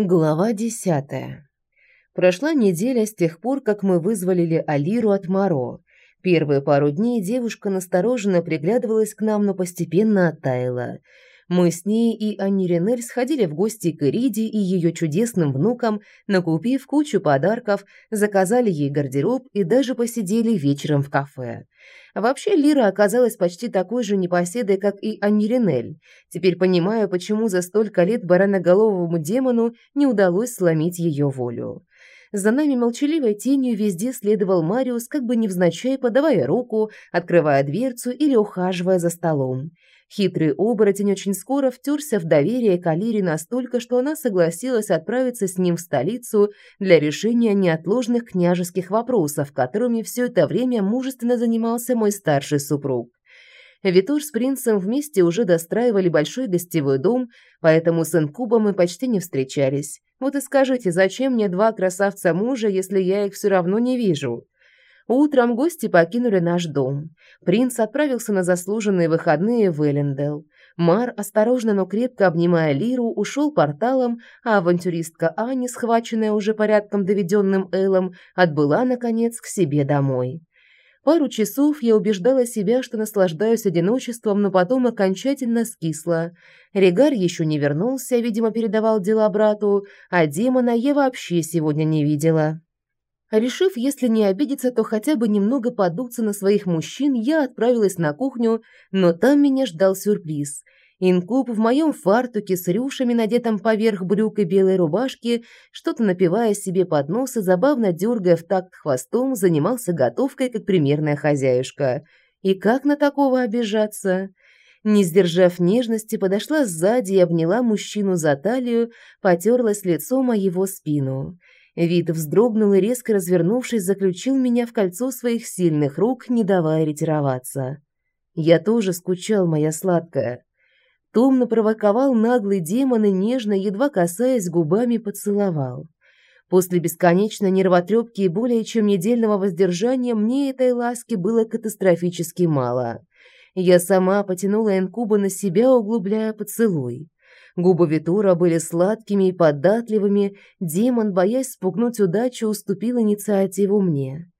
Глава десятая. Прошла неделя с тех пор, как мы вызволили Алиру от Моро. Первые пару дней девушка настороженно приглядывалась к нам, но постепенно оттаяла. Мы с ней и Анни Ренель сходили в гости к Ириде и ее чудесным внукам, накупив кучу подарков, заказали ей гардероб и даже посидели вечером в кафе. Вообще Лира оказалась почти такой же непоседой, как и Анниринель. Теперь понимаю, почему за столько лет бараноголовому демону не удалось сломить ее волю. За нами молчаливой тенью везде следовал Мариус, как бы невзначай подавая руку, открывая дверцу или ухаживая за столом. Хитрый оборотень очень скоро втерся в доверие к Алире настолько, что она согласилась отправиться с ним в столицу для решения неотложных княжеских вопросов, которыми все это время мужественно занимался мой старший супруг. Витур с принцем вместе уже достраивали большой гостевой дом, поэтому с инкубом мы почти не встречались. Вот и скажите, зачем мне два красавца мужа, если я их все равно не вижу? Утром гости покинули наш дом. Принц отправился на заслуженные выходные в Эллендел. Мар, осторожно, но крепко обнимая Лиру, ушел порталом, а авантюристка Ани, схваченная уже порядком доведенным Элом, отбыла, наконец, к себе домой. Пару часов я убеждала себя, что наслаждаюсь одиночеством, но потом окончательно скисла. Регар еще не вернулся, видимо, передавал дела брату, а демона я вообще сегодня не видела. Решив, если не обидеться, то хотя бы немного подуться на своих мужчин, я отправилась на кухню, но там меня ждал сюрприз. Инкуб в моем фартуке с рюшами, надетым поверх брюк и белой рубашки, что-то напивая себе под нос и забавно дергая в такт хвостом, занимался готовкой, как примерная хозяюшка. И как на такого обижаться? Не сдержав нежности, подошла сзади и обняла мужчину за талию, потерлась лицом о его спину. Вид вздрогнул и, резко развернувшись, заключил меня в кольцо своих сильных рук, не давая ретироваться. Я тоже скучал, моя сладкая. Томно провоковал наглый демон и нежно, едва касаясь губами, поцеловал. После бесконечной нервотрепки и более чем недельного воздержания мне этой ласки было катастрофически мало. Я сама потянула инкуба на себя, углубляя поцелуй. Губы Витура были сладкими и податливыми, демон, боясь спугнуть удачу, уступил инициативу мне.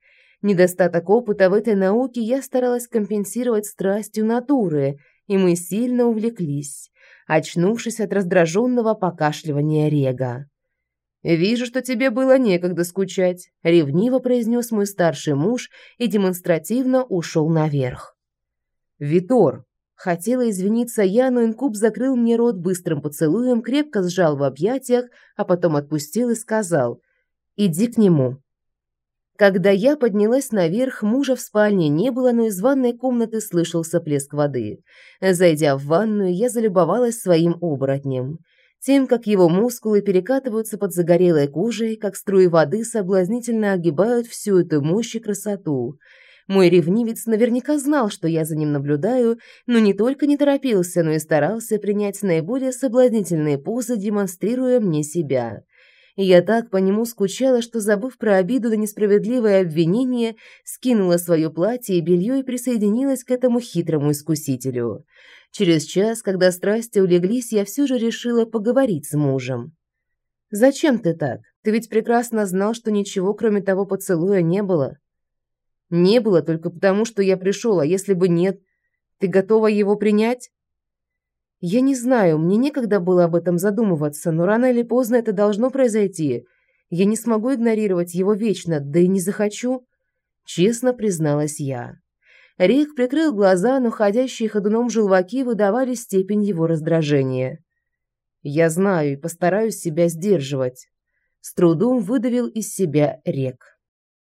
Недостаток опыта в этой науке я старалась компенсировать страстью натуры, и мы сильно увлеклись, очнувшись от раздраженного покашливания Рега. «Вижу, что тебе было некогда скучать», — ревниво произнес мой старший муж и демонстративно ушел наверх. «Витор, Хотела извиниться я, но инкуб закрыл мне рот быстрым поцелуем, крепко сжал в объятиях, а потом отпустил и сказал «Иди к нему». Когда я поднялась наверх, мужа в спальне не было, но из ванной комнаты слышался плеск воды. Зайдя в ванную, я залюбовалась своим оборотнем. Тем, как его мускулы перекатываются под загорелой кожей, как струи воды соблазнительно огибают всю эту мощь и красоту – мой ревнивец наверняка знал, что я за ним наблюдаю, но не только не торопился, но и старался принять наиболее соблазнительные позы, демонстрируя мне себя. Я так по нему скучала, что, забыв про обиду на несправедливое обвинение, скинула свое платье и белье и присоединилась к этому хитрому искусителю. Через час, когда страсти улеглись, я все же решила поговорить с мужем. «Зачем ты так? Ты ведь прекрасно знал, что ничего, кроме того поцелуя, не было». Не было только потому, что я пришел, а если бы нет, ты готова его принять? Я не знаю, мне некогда было об этом задумываться, но рано или поздно это должно произойти. Я не смогу игнорировать его вечно, да и не захочу, честно призналась я. Рик прикрыл глаза, но ходящие ходуном желваки выдавали степень его раздражения. Я знаю и постараюсь себя сдерживать. С трудом выдавил из себя Рек.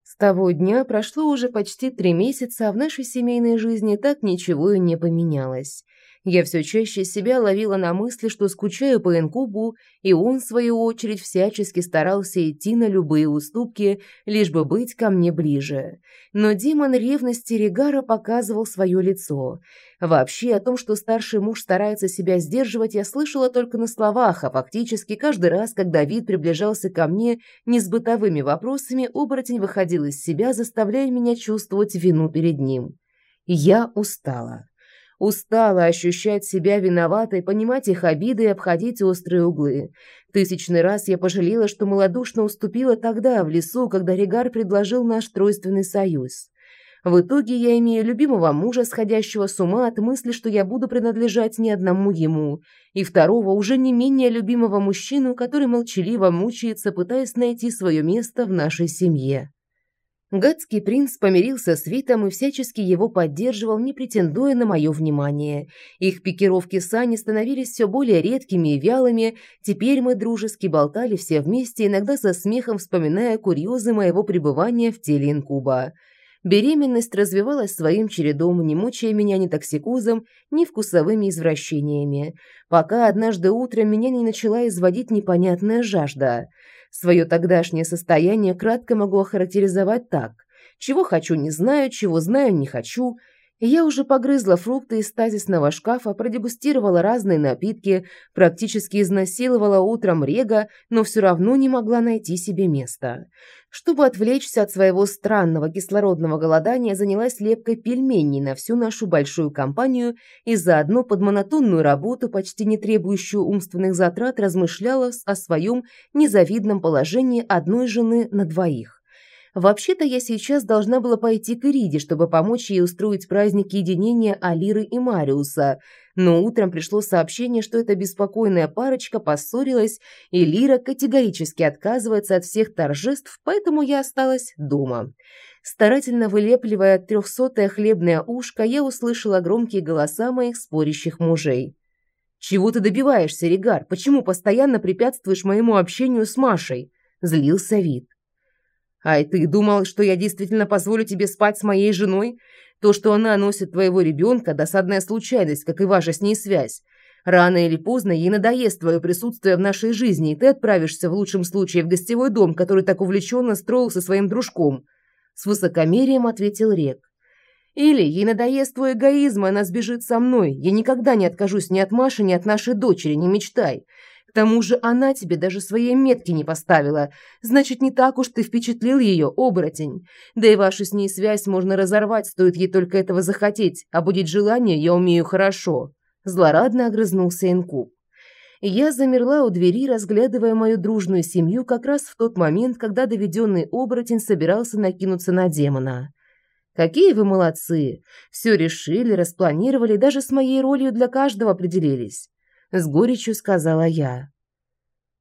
С того дня прошло уже почти три месяца, а в нашей семейной жизни так ничего и не поменялось. Я все чаще себя ловила на мысли, что скучаю по инкубу, и он, в свою очередь, всячески старался идти на любые уступки, лишь бы быть ко мне ближе. Но демон ревности Регара показывал свое лицо. Вообще, о том, что старший муж старается себя сдерживать, я слышала только на словах, а фактически каждый раз, когда вид приближался ко мне не с бытовыми вопросами, оборотень выходил из себя, заставляя меня чувствовать вину перед ним. Я устала. Устала ощущать себя виноватой, понимать их обиды и обходить острые углы. Тысячный раз я пожалела, что малодушно уступила тогда, в лесу, когда Регар предложил наш тройственный союз. В итоге я имею любимого мужа, сходящего с ума от мысли, что я буду принадлежать не одному ему, и второго, уже не менее любимого мужчину, который молчаливо мучается, пытаясь найти свое место в нашей семье. Гадский принц помирился с Витом и всячески его поддерживал, не претендуя на мое внимание. Их пикировки с Аней становились все более редкими и вялыми. Теперь мы дружески болтали все вместе, иногда со смехом вспоминая курьезы моего пребывания в теле инкуба. Беременность развивалась своим чередом, не мучая меня ни токсикозом, ни вкусовыми извращениями, пока однажды утром меня не начала изводить непонятная жажда – Свое тогдашнее состояние кратко могу охарактеризовать так. Чего хочу, не знаю, чего знаю, не хочу. Я уже погрызла фрукты из стазисного шкафа, продегустировала разные напитки, практически изнасиловала утром Рега, но все равно не могла найти себе места. Чтобы отвлечься от своего странного кислородного голодания, занялась лепкой пельменей на всю нашу большую компанию и заодно под монотонную работу, почти не требующую умственных затрат, размышляла о своем незавидном положении одной жены на двоих. Вообще-то я сейчас должна была пойти к Ириде, чтобы помочь ей устроить праздник единения Алиры и Мариуса, но утром пришло сообщение, что эта беспокойная парочка поссорилась, и Лира категорически отказывается от всех торжеств, поэтому я осталась дома. Старательно вылепливая трехсотое хлебное ушко, я услышала громкие голоса моих спорящих мужей. «Чего ты добиваешься, Ригар? Почему постоянно препятствуешь моему общению с Машей?» – злился вид. Ай, ты думал, что я действительно позволю тебе спать с моей женой? То, что она носит твоего ребенка, досадная случайность, как и ваша с ней связь. Рано или поздно ей надоест твое присутствие в нашей жизни, и ты отправишься в лучшем случае в гостевой дом, который так увлеченно строил со своим дружком. С высокомерием ответил Рек. Или ей надоест твой эгоизм, и она сбежит со мной. Я никогда не откажусь ни от Маши, ни от нашей дочери, не мечтай. К тому же она тебе даже своей метки не поставила. Значит, не так уж ты впечатлил ее, оборотень. Да и вашу с ней связь можно разорвать, стоит ей только этого захотеть, а будет желание, я умею хорошо». Злорадно огрызнулся Инкуб. Я замерла у двери, разглядывая мою дружную семью как раз в тот момент, когда доведенный оборотень собирался накинуться на демона. «Какие вы молодцы! Все решили, распланировали, даже с моей ролью для каждого определились с горечью сказала я.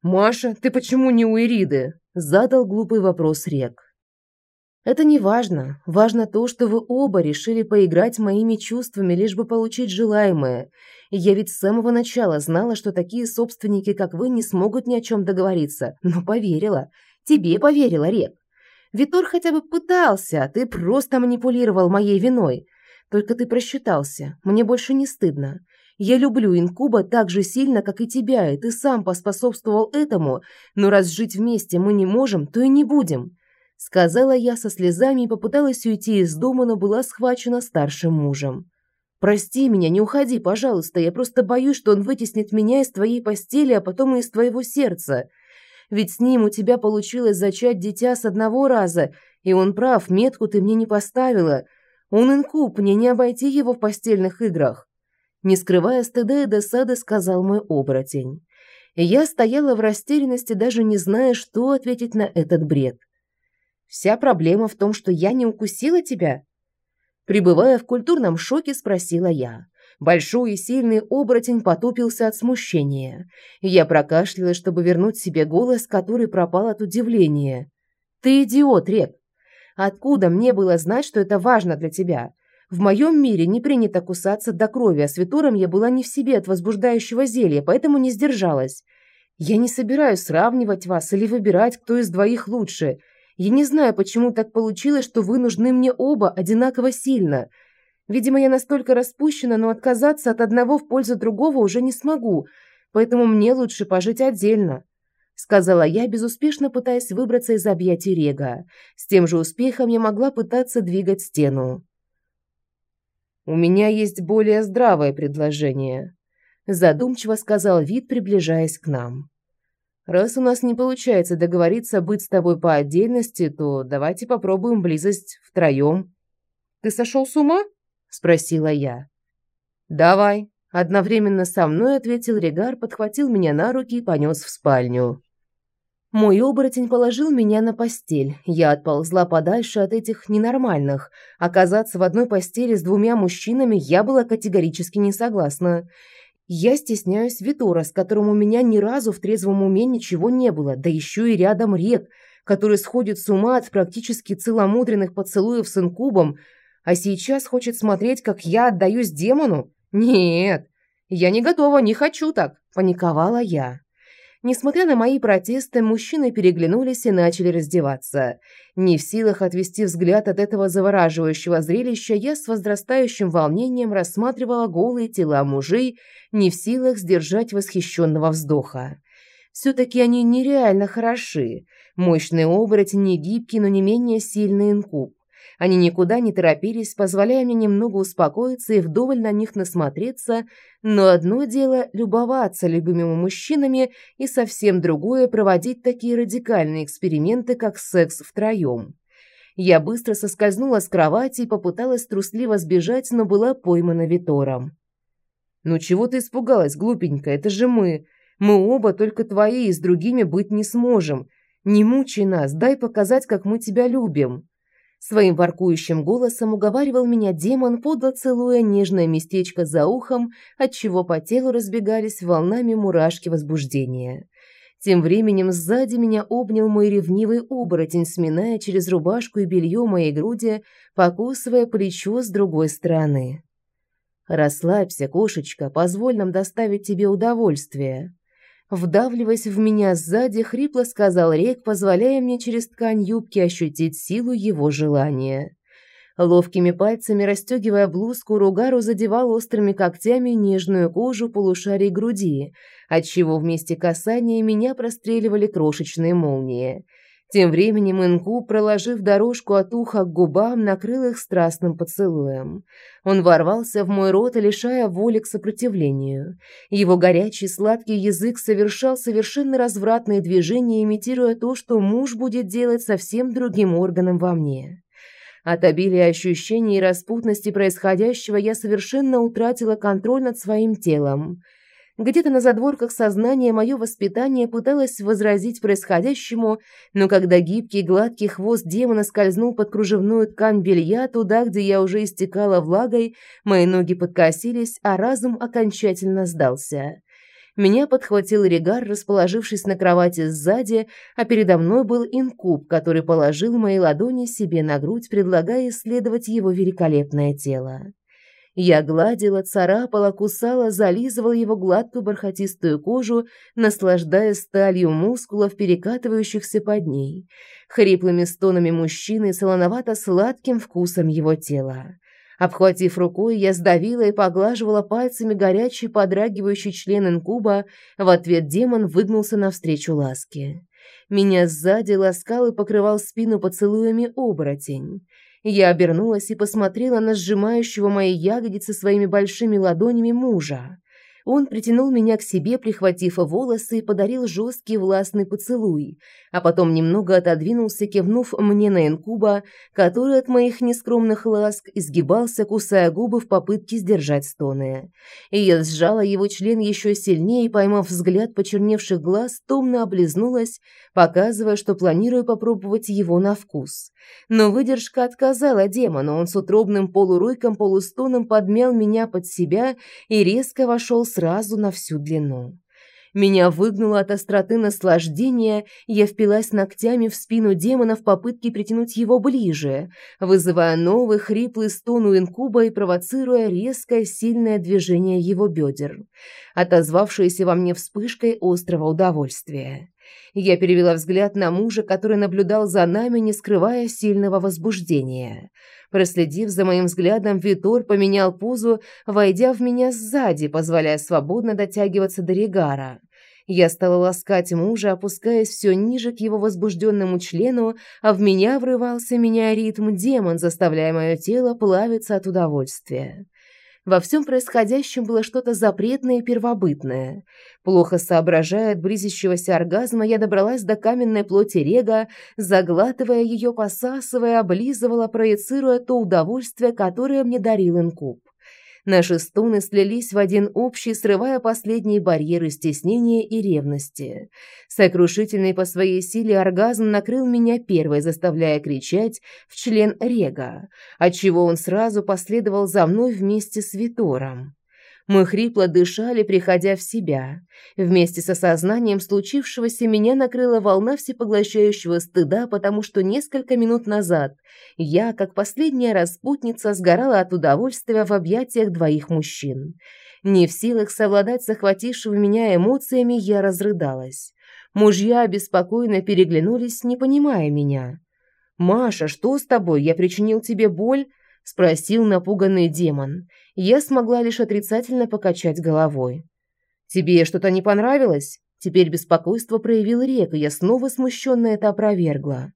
«Маша, ты почему не у Ириды?» – задал глупый вопрос Рек. «Это не важно. Важно то, что вы оба решили поиграть моими чувствами, лишь бы получить желаемое. Я ведь с самого начала знала, что такие собственники, как вы, не смогут ни о чем договориться. Но поверила. Тебе поверила, Рек. Витор хотя бы пытался, а ты просто манипулировал моей виной. Только ты просчитался. Мне больше не стыдно. Я люблю инкуба так же сильно, как и тебя, и ты сам поспособствовал этому, но раз жить вместе мы не можем, то и не будем», — сказала я со слезами и попыталась уйти из дома, но была схвачена старшим мужем. «Прости меня, не уходи, пожалуйста, я просто боюсь, что он вытеснит меня из твоей постели, а потом и из твоего сердца. Ведь с ним у тебя получилось зачать дитя с одного раза, и он прав, метку ты мне не поставила. Он инкуб, мне не обойти его в постельных играх». Не скрывая стыда и досады, сказал мой оборотень. я стояла в растерянности, даже не зная, что ответить на этот бред. «Вся проблема в том, что я не укусила тебя?» Прибывая в культурном шоке, спросила я. Большой и сильный оборотень потупился от смущения. Я прокашлялась, чтобы вернуть себе голос, который пропал от удивления. «Ты идиот, Рек! Откуда мне было знать, что это важно для тебя? В моем мире не принято кусаться до крови, а с Витором я была не в себе от возбуждающего зелья, поэтому не сдержалась. Я не собираюсь сравнивать вас или выбирать, кто из двоих лучше. Я не знаю, почему так получилось, что вы нужны мне оба одинаково сильно. Видимо, я настолько распущена, но отказаться от одного в пользу другого уже не смогу, поэтому мне лучше пожить отдельно сказала я, безуспешно пытаясь выбраться из объятий Рега. С тем же успехом я могла пытаться двигать стену. «У меня есть более здравое предложение», – задумчиво сказал Вид, приближаясь к нам. «Раз у нас не получается договориться быть с тобой по отдельности, то давайте попробуем близость втроем». «Ты сошел с ума?» – спросила я. «Давай», – одновременно со мной ответил Регар, подхватил меня на руки и понес в спальню. Мой оборотень положил меня на постель. Я отползла подальше от этих ненормальных. Оказаться в одной постели с двумя мужчинами я была категорически не согласна. Я стесняюсь Витора, с которым у меня ни разу в трезвом уме ничего не было, да еще и рядом рек, который сходит с ума от практически целомудренных поцелуев с инкубом, а сейчас хочет смотреть, как я отдаюсь демону? Нет, я не готова, не хочу так, паниковала я. Несмотря на мои протесты, мужчины переглянулись и начали раздеваться. Не в силах отвести взгляд от этого завораживающего зрелища, я с возрастающим волнением рассматривала голые тела мужей, не в силах сдержать восхищенного вздоха. Все-таки они нереально хороши. Мощный оборотень, не гибкий, но не менее сильный инкуб. Они никуда не торопились, позволяя мне немного успокоиться и вдоволь на них насмотреться, но одно дело – любоваться любимыми мужчинами, и совсем другое – проводить такие радикальные эксперименты, как секс втроем. Я быстро соскользнула с кровати и попыталась трусливо сбежать, но была поймана Витором. «Ну чего ты испугалась, глупенькая? Это же мы. Мы оба только твои и с другими быть не сможем. Не мучай нас, дай показать, как мы тебя любим». Своим воркующим голосом уговаривал меня демон, подло целуя нежное местечко за ухом, отчего по телу разбегались волнами мурашки возбуждения. Тем временем сзади меня обнял мой ревнивый оборотень, сминая через рубашку и белье моей груди, покусывая плечо с другой стороны. «Расслабься, кошечка, позволь нам доставить тебе удовольствие», Вдавливаясь в меня сзади, хрипло сказал Рек, позволяя мне через ткань юбки ощутить силу его желания. Ловкими пальцами расстегивая блузку, Ругару задевал острыми когтями нежную кожу полушарий груди, отчего вместе касания меня простреливали крошечные молнии. Тем временем Инку, проложив дорожку от уха к губам, накрыл их страстным поцелуем. Он ворвался в мой рот, лишая воли к сопротивлению. Его горячий сладкий язык совершал совершенно развратные движения, имитируя то, что муж будет делать совсем другим органом во мне. От обилия ощущений и распутности происходящего я совершенно утратила контроль над своим телом – где-то на задворках сознания мое воспитание пыталось возразить происходящему, но когда гибкий гладкий хвост демона скользнул под кружевную ткань белья туда, где я уже истекала влагой, мои ноги подкосились, а разум окончательно сдался. Меня подхватил Регар, расположившись на кровати сзади, а передо мной был инкуб, который положил мои ладони себе на грудь, предлагая исследовать его великолепное тело. Я гладила, царапала, кусала, зализывала его гладкую бархатистую кожу, наслаждаясь сталью мускулов, перекатывающихся под ней, хриплыми стонами мужчины и солоновато-сладким вкусом его тела. Обхватив рукой, я сдавила и поглаживала пальцами горячий подрагивающий член инкуба, в ответ демон выгнулся навстречу ласке. Меня сзади ласкал и покрывал спину поцелуями оборотень. Я обернулась и посмотрела на сжимающего мои ягодицы своими большими ладонями мужа. Он притянул меня к себе, прихватив волосы, и подарил жесткий властный поцелуй, а потом немного отодвинулся, кивнув мне на инкуба, который от моих нескромных ласк изгибался, кусая губы в попытке сдержать стоны. И я сжала его член еще сильнее, поймав взгляд почерневших глаз, томно облизнулась, показывая, что планирую попробовать его на вкус. Но выдержка отказала демону, он с утробным полуройком, полустоном подмял меня под себя и резко вошел сразу на всю длину. Меня выгнуло от остроты наслаждения, я впилась ногтями в спину демона в попытке притянуть его ближе, вызывая новый хриплый стон у инкуба и провоцируя резкое сильное движение его бедер, отозвавшееся во мне вспышкой острого удовольствия. Я перевела взгляд на мужа, который наблюдал за нами, не скрывая сильного возбуждения. Проследив за моим взглядом, Витор поменял позу, войдя в меня сзади, позволяя свободно дотягиваться до Регара. Я стала ласкать мужа, опускаясь все ниже к его возбужденному члену, а в меня врывался, меняя ритм, демон, заставляя мое тело плавиться от удовольствия. Во всем происходящем было что-то запретное и первобытное. Плохо соображая от близящегося оргазма, я добралась до каменной плоти Рега, заглатывая ее, посасывая, облизывала, проецируя то удовольствие, которое мне дарил инкуб. Наши стоны слились в один общий, срывая последние барьеры стеснения и ревности. Сокрушительный по своей силе оргазм накрыл меня первой, заставляя кричать в член Рега, отчего он сразу последовал за мной вместе с Витором. Мы хрипло дышали, приходя в себя. Вместе с осознанием случившегося меня накрыла волна всепоглощающего стыда, потому что несколько минут назад я, как последняя распутница, сгорала от удовольствия в объятиях двоих мужчин. Не в силах совладать с охватившими меня эмоциями, я разрыдалась. Мужья беспокойно переглянулись, не понимая меня. «Маша, что с тобой? Я причинил тебе боль?» – спросил напуганный демон. Я смогла лишь отрицательно покачать головой. «Тебе что-то не понравилось?» Теперь беспокойство проявил Река, я снова смущенно это опровергла.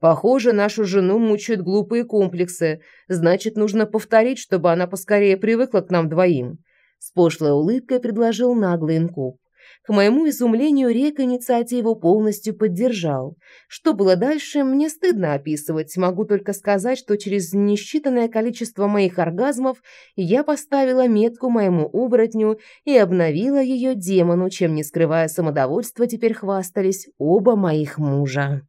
«Похоже, нашу жену мучают глупые комплексы. Значит, нужно повторить, чтобы она поскорее привыкла к нам двоим». С пошлой улыбкой предложил наглый инкуб. К моему изумлению, Рек инициативу полностью поддержал. Что было дальше, мне стыдно описывать. Могу только сказать, что через несчитанное количество моих оргазмов я поставила метку моему оборотню и обновила ее демону, чем, не скрывая самодовольства, теперь хвастались оба моих мужа.